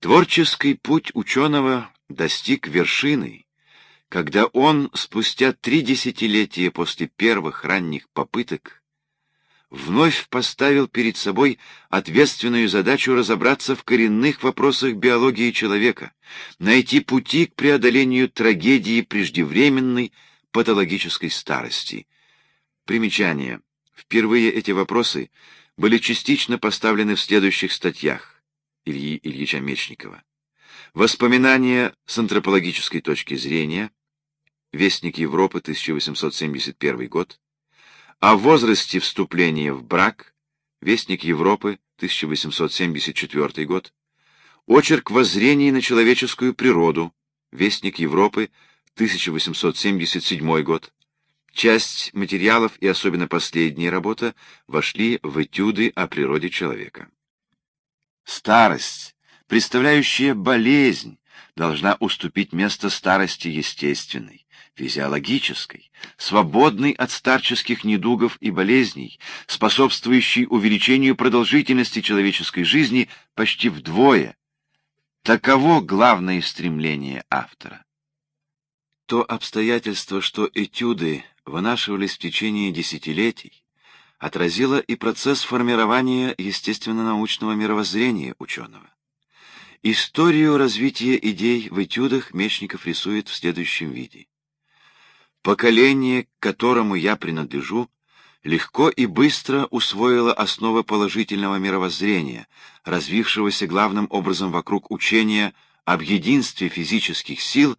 Творческий путь ученого достиг вершины, когда он спустя три десятилетия после первых ранних попыток вновь поставил перед собой ответственную задачу разобраться в коренных вопросах биологии человека, найти пути к преодолению трагедии преждевременной патологической старости. Примечание. Впервые эти вопросы были частично поставлены в следующих статьях Ильи Ильича Мечникова. Воспоминания с антропологической точки зрения, Вестник Европы, 1871 год, о возрасте вступления в брак, Вестник Европы, 1874 год, Очерк воззрений на человеческую природу, Вестник Европы, 1877 год. Часть материалов и особенно последняя работа вошли в этюды о природе человека. Старость, представляющая болезнь, должна уступить место старости естественной, физиологической, свободной от старческих недугов и болезней, способствующей увеличению продолжительности человеческой жизни почти вдвое. Таково главное стремление автора. То обстоятельство, что этюды вынашивались в течение десятилетий, отразило и процесс формирования естественно-научного мировоззрения ученого. Историю развития идей в этюдах Мечников рисует в следующем виде. Поколение, к которому я принадлежу, легко и быстро усвоило основы положительного мировоззрения, развившегося главным образом вокруг учения об единстве физических сил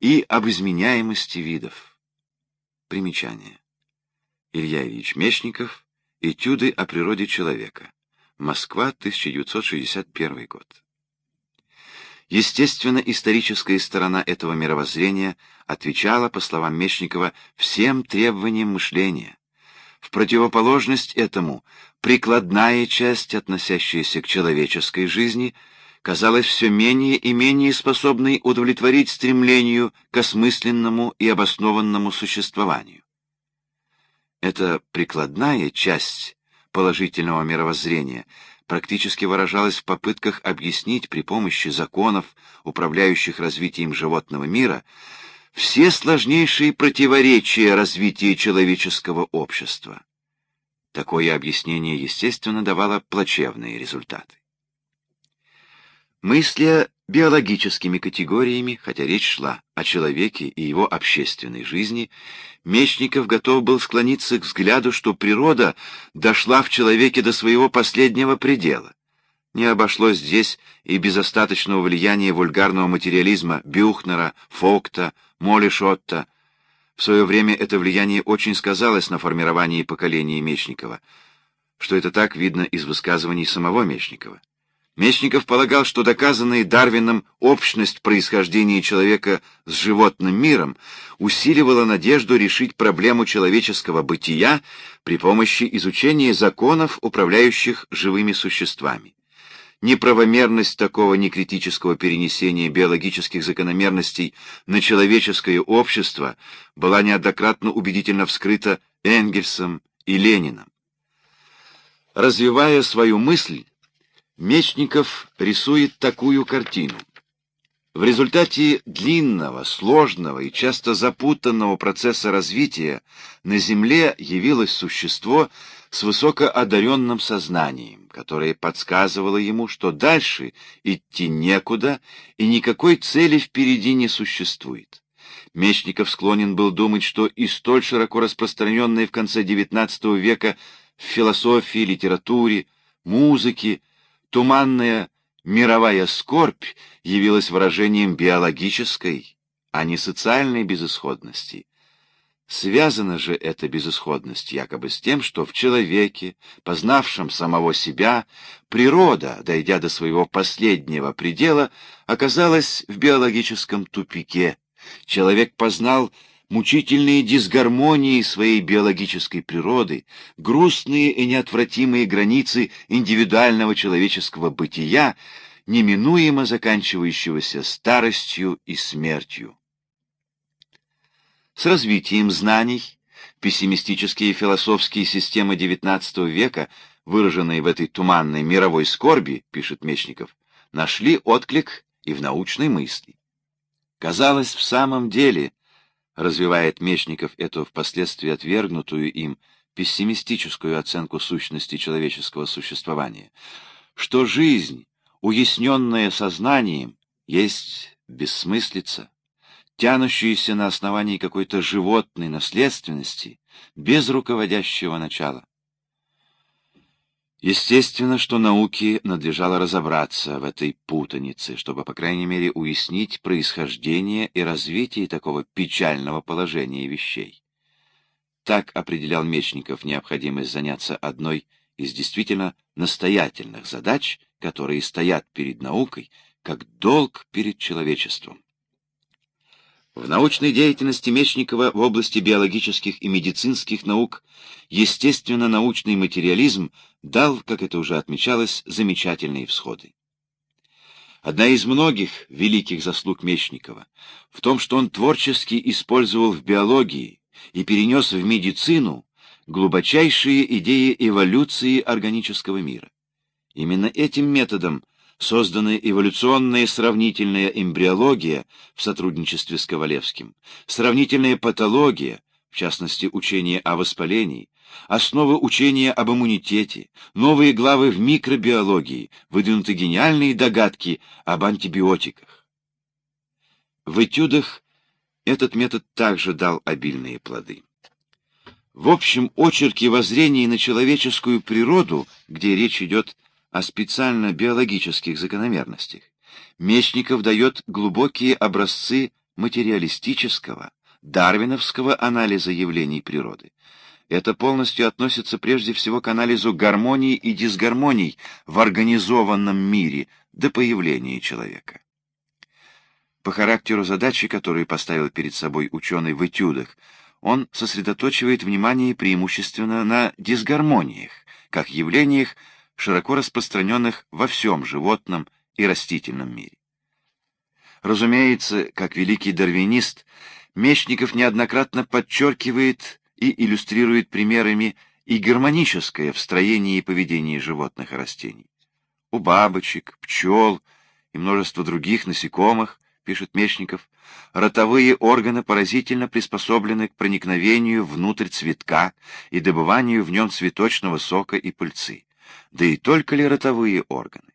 и об изменяемости видов. Примечание. Илья Ильич Мечников. Этюды о природе человека. Москва, 1961 год. Естественно-историческая сторона этого мировоззрения отвечала, по словам Мечникова, всем требованиям мышления. В противоположность этому, прикладная часть, относящаяся к человеческой жизни, казалась все менее и менее способной удовлетворить стремлению к осмысленному и обоснованному существованию. Эта прикладная часть положительного мировоззрения — практически выражалась в попытках объяснить при помощи законов, управляющих развитием животного мира, все сложнейшие противоречия развития человеческого общества. Такое объяснение, естественно, давало плачевные результаты. Мысля биологическими категориями, хотя речь шла о человеке и его общественной жизни, Мечников готов был склониться к взгляду, что природа дошла в человеке до своего последнего предела. Не обошлось здесь и без остаточного влияния вульгарного материализма Бюхнера, Фокта, Молишотта. В свое время это влияние очень сказалось на формировании поколения Мечникова, что это так видно из высказываний самого Мечникова. Мечников полагал, что доказанная Дарвином общность происхождения человека с животным миром усиливала надежду решить проблему человеческого бытия при помощи изучения законов, управляющих живыми существами. Неправомерность такого некритического перенесения биологических закономерностей на человеческое общество была неоднократно убедительно вскрыта Энгельсом и Лениным. Развивая свою мысль, Мечников рисует такую картину. В результате длинного, сложного и часто запутанного процесса развития на Земле явилось существо с высокоодаренным сознанием, которое подсказывало ему, что дальше идти некуда и никакой цели впереди не существует. Мечников склонен был думать, что и столь широко распространенные в конце XIX века в философии, литературе, музыке, Туманная мировая скорбь явилась выражением биологической, а не социальной безысходности. Связана же эта безысходность якобы с тем, что в человеке, познавшем самого себя, природа, дойдя до своего последнего предела, оказалась в биологическом тупике. Человек познал мучительные дисгармонии своей биологической природы, грустные и неотвратимые границы индивидуального человеческого бытия, неминуемо заканчивающегося старостью и смертью. С развитием знаний пессимистические философские системы XIX века, выраженные в этой туманной мировой скорби, пишет Мечников, нашли отклик и в научной мысли. Казалось, в самом деле, развивает Мечников эту впоследствии отвергнутую им пессимистическую оценку сущности человеческого существования, что жизнь, уясненная сознанием, есть бессмыслица, тянущаяся на основании какой-то животной наследственности, без руководящего начала. Естественно, что науке надлежало разобраться в этой путанице, чтобы, по крайней мере, уяснить происхождение и развитие такого печального положения вещей. Так определял Мечников необходимость заняться одной из действительно настоятельных задач, которые стоят перед наукой, как долг перед человечеством. В научной деятельности Мечникова в области биологических и медицинских наук естественно-научный материализм дал, как это уже отмечалось, замечательные всходы. Одна из многих великих заслуг Мечникова в том, что он творчески использовал в биологии и перенес в медицину глубочайшие идеи эволюции органического мира. Именно этим методом созданы эволюционная сравнительная эмбриология в сотрудничестве с Ковалевским, сравнительная патология, в частности учение о воспалении, основы учения об иммунитете, новые главы в микробиологии, выдвинуты гениальные догадки об антибиотиках. В этюдах этот метод также дал обильные плоды. В общем очерке воззрений на человеческую природу, где речь идет о специально биологических закономерностях, Мечников дает глубокие образцы материалистического, дарвиновского анализа явлений природы. Это полностью относится прежде всего к анализу гармоний и дисгармоний в организованном мире до появления человека. По характеру задачи, которую поставил перед собой ученый в этюдах, он сосредоточивает внимание преимущественно на дисгармониях, как явлениях, широко распространенных во всем животном и растительном мире. Разумеется, как великий дарвинист, Мечников неоднократно подчеркивает и иллюстрирует примерами и гармоническое в строении и поведении животных и растений. У бабочек, пчел и множества других насекомых, пишет Мечников, ротовые органы поразительно приспособлены к проникновению внутрь цветка и добыванию в нем цветочного сока и пыльцы да и только ли ротовые органы.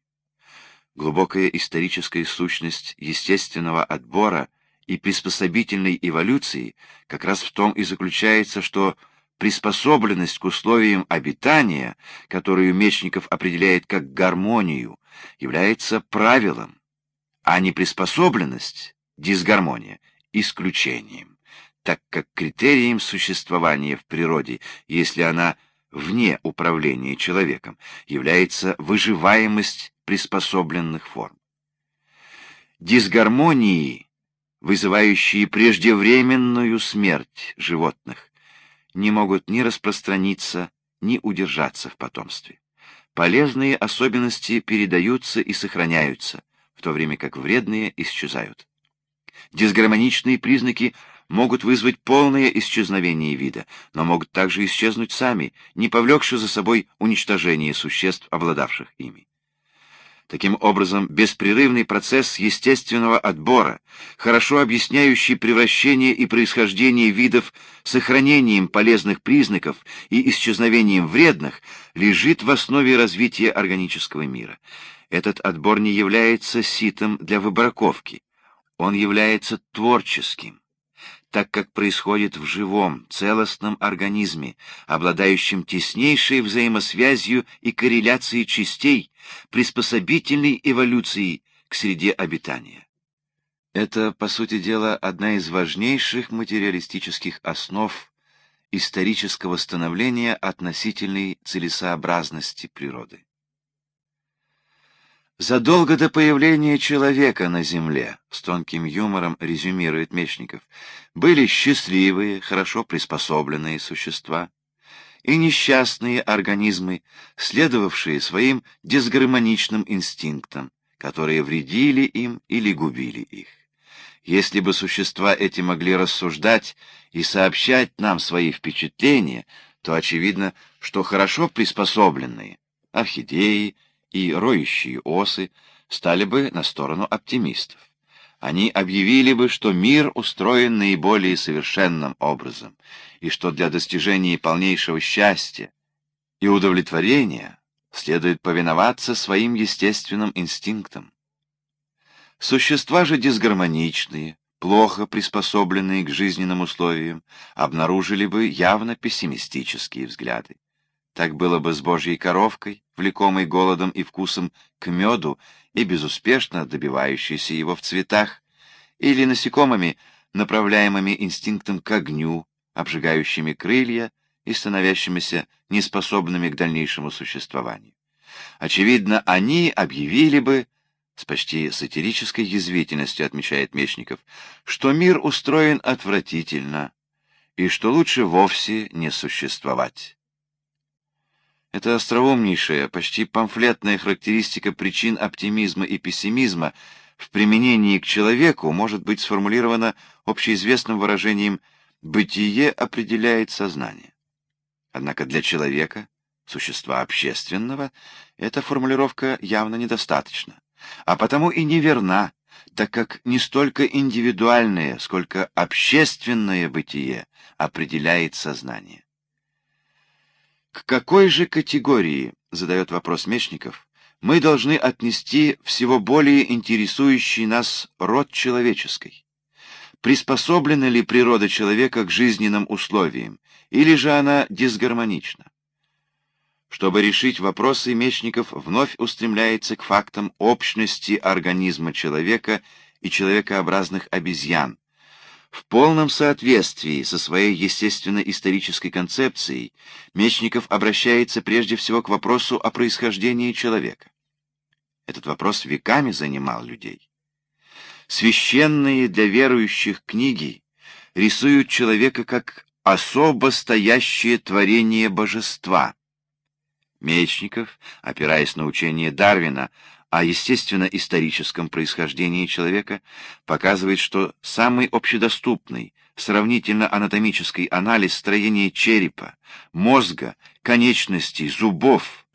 Глубокая историческая сущность естественного отбора и приспособительной эволюции как раз в том и заключается, что приспособленность к условиям обитания, которую Мечников определяет как гармонию, является правилом, а не приспособленность, дисгармония, исключением, так как критерием существования в природе, если она – вне управления человеком, является выживаемость приспособленных форм. Дисгармонии, вызывающие преждевременную смерть животных, не могут ни распространиться, ни удержаться в потомстве. Полезные особенности передаются и сохраняются, в то время как вредные исчезают. Дисгармоничные признаки могут вызвать полное исчезновение вида, но могут также исчезнуть сами, не повлекши за собой уничтожение существ, обладавших ими. Таким образом, беспрерывный процесс естественного отбора, хорошо объясняющий превращение и происхождение видов сохранением полезных признаков и исчезновением вредных, лежит в основе развития органического мира. Этот отбор не является ситом для выбраковки. Он является творческим так как происходит в живом, целостном организме, обладающем теснейшей взаимосвязью и корреляцией частей, приспособительной эволюции к среде обитания. Это, по сути дела, одна из важнейших материалистических основ исторического становления относительной целесообразности природы. Задолго до появления человека на Земле, с тонким юмором резюмирует Мечников, были счастливые, хорошо приспособленные существа и несчастные организмы, следовавшие своим дисгармоничным инстинктам, которые вредили им или губили их. Если бы существа эти могли рассуждать и сообщать нам свои впечатления, то очевидно, что хорошо приспособленные орхидеи, и роющие осы стали бы на сторону оптимистов. Они объявили бы, что мир устроен наиболее совершенным образом, и что для достижения полнейшего счастья и удовлетворения следует повиноваться своим естественным инстинктам. Существа же дисгармоничные, плохо приспособленные к жизненным условиям, обнаружили бы явно пессимистические взгляды. Так было бы с божьей коровкой, влекомой голодом и вкусом к меду и безуспешно добивающейся его в цветах, или насекомыми, направляемыми инстинктом к огню, обжигающими крылья и становящимися неспособными к дальнейшему существованию. Очевидно, они объявили бы, с почти сатирической язвительностью отмечает Мечников, что мир устроен отвратительно и что лучше вовсе не существовать. Это остроумнейшая, почти памфлетная характеристика причин оптимизма и пессимизма в применении к человеку может быть сформулирована общеизвестным выражением «бытие определяет сознание». Однако для человека, существа общественного, эта формулировка явно недостаточна, а потому и неверна, так как не столько индивидуальное, сколько общественное бытие определяет сознание. К какой же категории, задает вопрос Мечников, мы должны отнести всего более интересующий нас род человеческий? Приспособлена ли природа человека к жизненным условиям, или же она дисгармонична? Чтобы решить вопросы, Мечников вновь устремляется к фактам общности организма человека и человекообразных обезьян, в полном соответствии со своей естественно-исторической концепцией Мечников обращается прежде всего к вопросу о происхождении человека. Этот вопрос веками занимал людей. Священные для верующих книги рисуют человека как особо стоящее творение божества. Мечников, опираясь на учение Дарвина о естественно-историческом происхождении человека показывает, что самый общедоступный, сравнительно-анатомический анализ строения черепа, мозга, конечностей, зубов,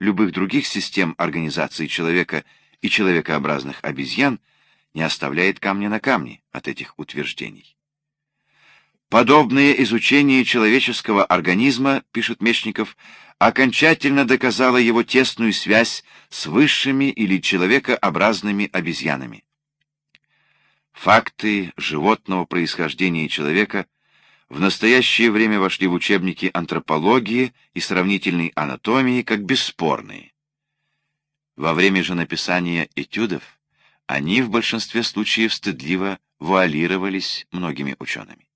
любых других систем организации человека и человекообразных обезьян не оставляет камня на камне от этих утверждений. Подобное изучение человеческого организма, пишет Мечников, окончательно доказало его тесную связь с высшими или человекообразными обезьянами. Факты животного происхождения человека в настоящее время вошли в учебники антропологии и сравнительной анатомии как бесспорные. Во время же написания этюдов они в большинстве случаев стыдливо вуалировались многими учеными.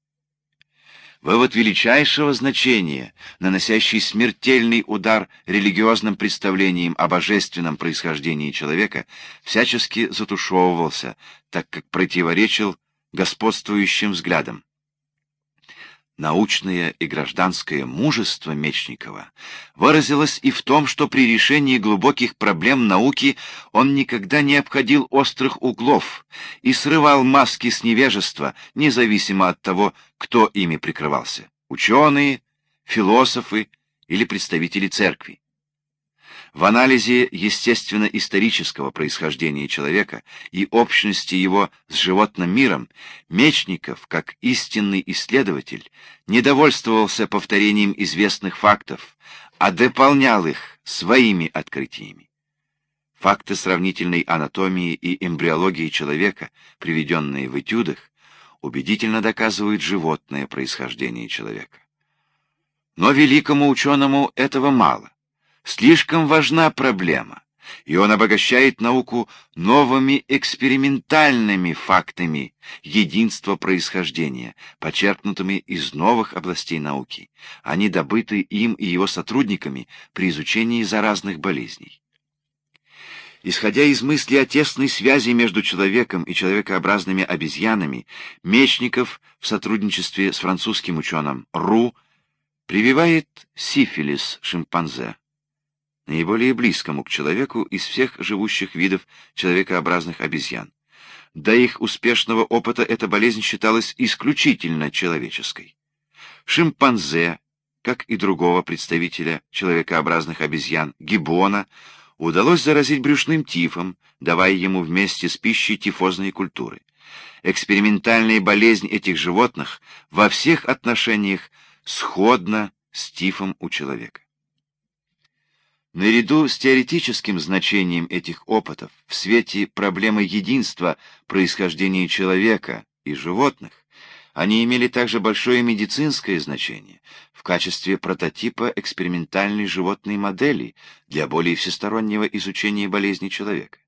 Вывод величайшего значения, наносящий смертельный удар религиозным представлениям о божественном происхождении человека, всячески затушевывался, так как противоречил господствующим взглядам. Научное и гражданское мужество Мечникова выразилось и в том, что при решении глубоких проблем науки он никогда не обходил острых углов и срывал маски с невежества, независимо от того, кто ими прикрывался — ученые, философы или представители церкви. В анализе естественно-исторического происхождения человека и общности его с животным миром Мечников, как истинный исследователь, не довольствовался повторением известных фактов, а дополнял их своими открытиями. Факты сравнительной анатомии и эмбриологии человека, приведенные в этюдах, убедительно доказывают животное происхождение человека. Но великому ученому этого мало. Слишком важна проблема, и он обогащает науку новыми экспериментальными фактами единства происхождения, почерпнутыми из новых областей науки, они добыты им и его сотрудниками при изучении заразных болезней. Исходя из мысли о тесной связи между человеком и человекообразными обезьянами, Мечников в сотрудничестве с французским ученым Ру прививает сифилис шимпанзе наиболее близкому к человеку из всех живущих видов человекообразных обезьян. До их успешного опыта эта болезнь считалась исключительно человеческой. Шимпанзе, как и другого представителя человекообразных обезьян, гиббона, удалось заразить брюшным тифом, давая ему вместе с пищей тифозные культуры. Экспериментальная болезнь этих животных во всех отношениях сходна с тифом у человека. Наряду с теоретическим значением этих опытов в свете проблемы единства происхождения человека и животных, они имели также большое медицинское значение в качестве прототипа экспериментальной животной модели для более всестороннего изучения болезни человека.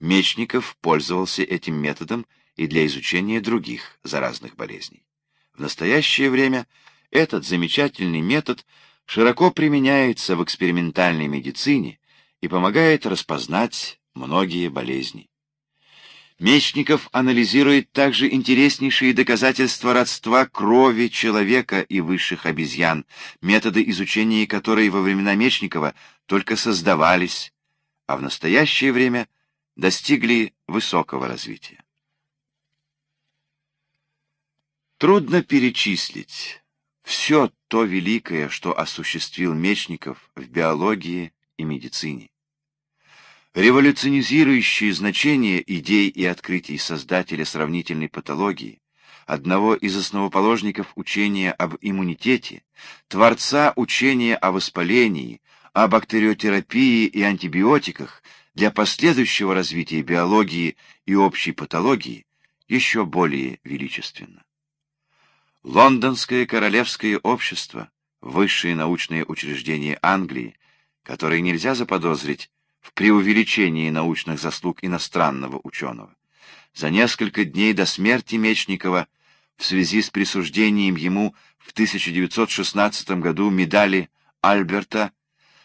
Мечников пользовался этим методом и для изучения других заразных болезней. В настоящее время этот замечательный метод – широко применяется в экспериментальной медицине и помогает распознать многие болезни. Мечников анализирует также интереснейшие доказательства родства крови человека и высших обезьян, методы изучения которой во времена Мечникова только создавались, а в настоящее время достигли высокого развития. Трудно перечислить все то великое, что осуществил Мечников в биологии и медицине. Революционизирующее значение идей и открытий создателя сравнительной патологии, одного из основоположников учения об иммунитете, творца учения о воспалении, о бактериотерапии и антибиотиках для последующего развития биологии и общей патологии еще более величественно. Лондонское королевское общество, высшее научное учреждение Англии, которое нельзя заподозрить в преувеличении научных заслуг иностранного ученого. За несколько дней до смерти Мечникова в связи с присуждением ему в 1916 году медали Альберта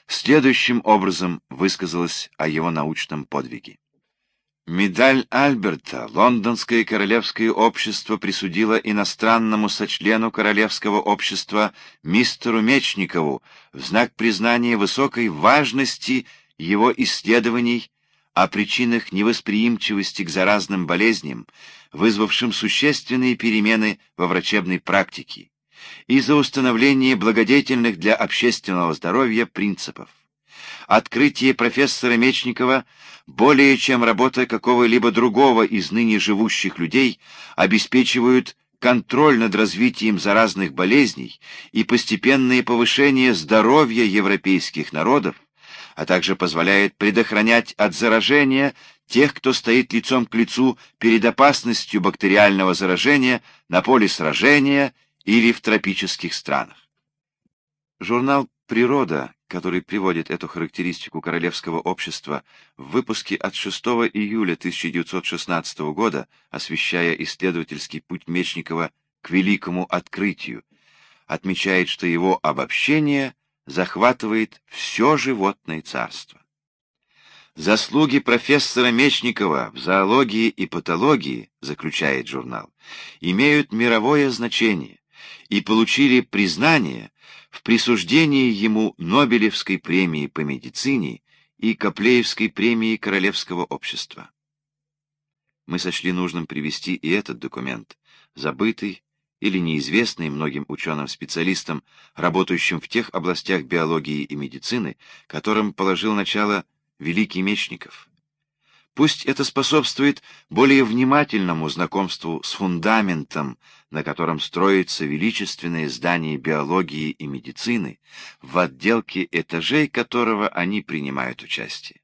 следующим образом высказалось о его научном подвиге. Медаль Альберта Лондонское королевское общество присудило иностранному сочлену королевского общества мистеру Мечникову в знак признания высокой важности его исследований о причинах невосприимчивости к заразным болезням, вызвавшим существенные перемены во врачебной практике, и за установление благодетельных для общественного здоровья принципов. Открытие профессора Мечникова более чем работа какого-либо другого из ныне живущих людей обеспечивают контроль над развитием заразных болезней и постепенное повышение здоровья европейских народов, а также позволяет предохранять от заражения тех, кто стоит лицом к лицу перед опасностью бактериального заражения на поле сражения или в тропических странах. Журнал «Природа» который приводит эту характеристику королевского общества в выпуске от 6 июля 1916 года, освещая исследовательский путь Мечникова к великому открытию, отмечает, что его обобщение захватывает все животное царство. Заслуги профессора Мечникова в зоологии и патологии, заключает журнал, имеют мировое значение и получили признание в присуждении ему Нобелевской премии по медицине и Коплеевской премии Королевского общества. Мы сочли нужным привести и этот документ, забытый или неизвестный многим ученым-специалистам, работающим в тех областях биологии и медицины, которым положил начало Великий Мечников. Пусть это способствует более внимательному знакомству с фундаментом, на котором строится величественное здание биологии и медицины, в отделке этажей которого они принимают участие.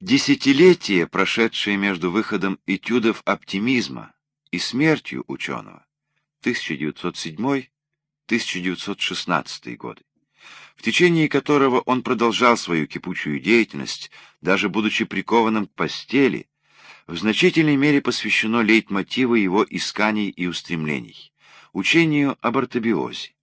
Десятилетия, прошедшие между выходом этюдов оптимизма и смертью ученого, 1907-1916 годы, в течение которого он продолжал свою кипучую деятельность, даже будучи прикованным к постели, в значительной мере посвящено лейтмотиву его исканий и устремлений, учению об ортобиозе.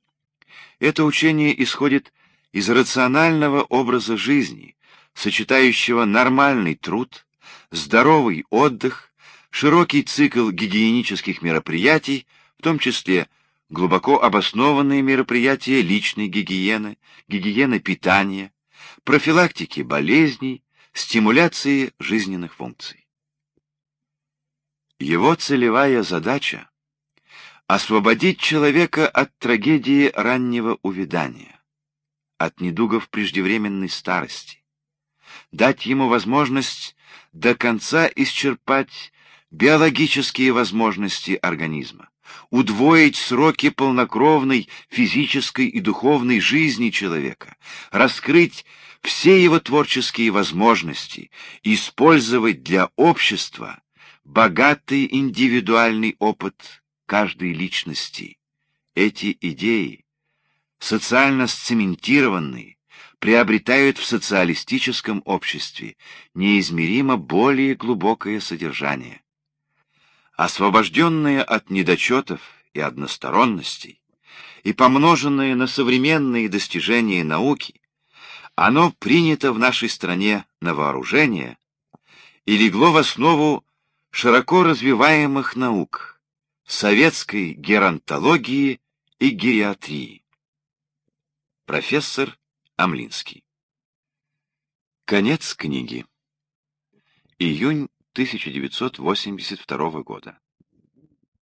Это учение исходит из рационального образа жизни, сочетающего нормальный труд, здоровый отдых, широкий цикл гигиенических мероприятий, в том числе глубоко обоснованные мероприятия личной гигиены, гигиены питания, профилактики болезней, стимуляции жизненных функций. Его целевая задача — освободить человека от трагедии раннего увядания, от недугов преждевременной старости, дать ему возможность до конца исчерпать биологические возможности организма, удвоить сроки полнокровной физической и духовной жизни человека, раскрыть все его творческие возможности, использовать для общества богатый индивидуальный опыт каждой личности. Эти идеи, социально сцементированные, приобретают в социалистическом обществе неизмеримо более глубокое содержание. Освобожденные от недочетов и односторонностей и помноженное на современные достижения науки, оно принято в нашей стране на вооружение и легло в основу широко развиваемых наук, советской геронтологии и гериатрии. Профессор Амлинский. Конец книги. Июнь 1982 года.